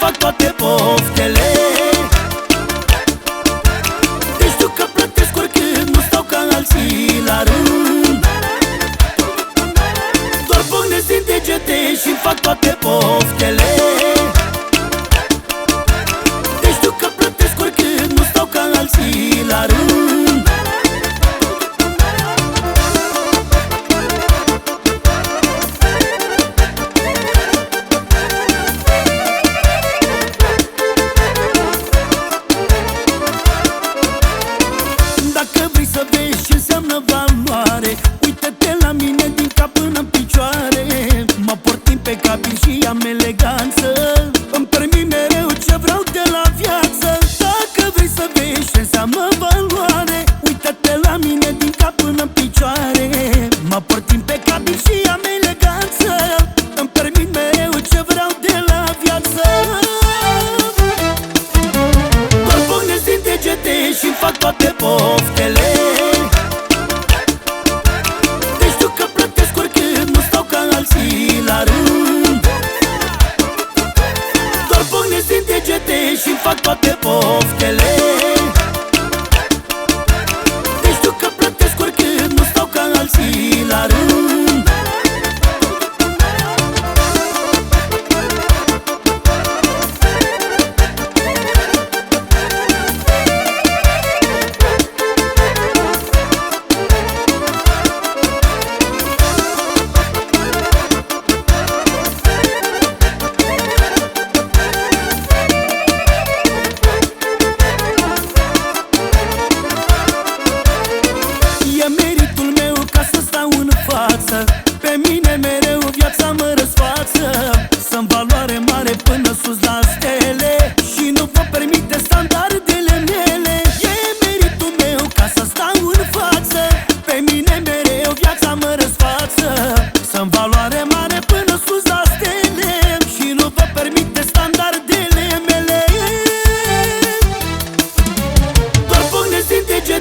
poco tiempo que le vezi ce înseamnă valoare? Uită-te la mine din cap până în picioare. Mă portim pe cabin și am eleganță. Îmi permit mereu ce vreau de la viață. Dacă vrei să vezi ce înseamnă valoare po' che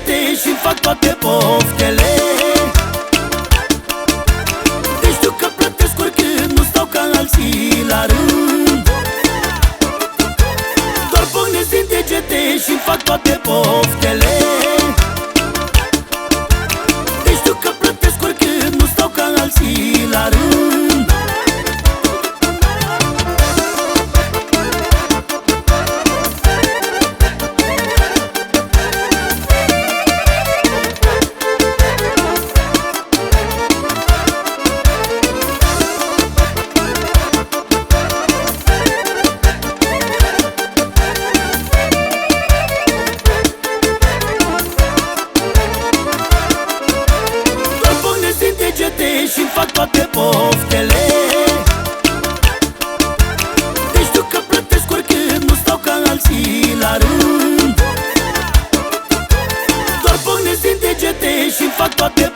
prieteni și fac toate poftele. fuck up your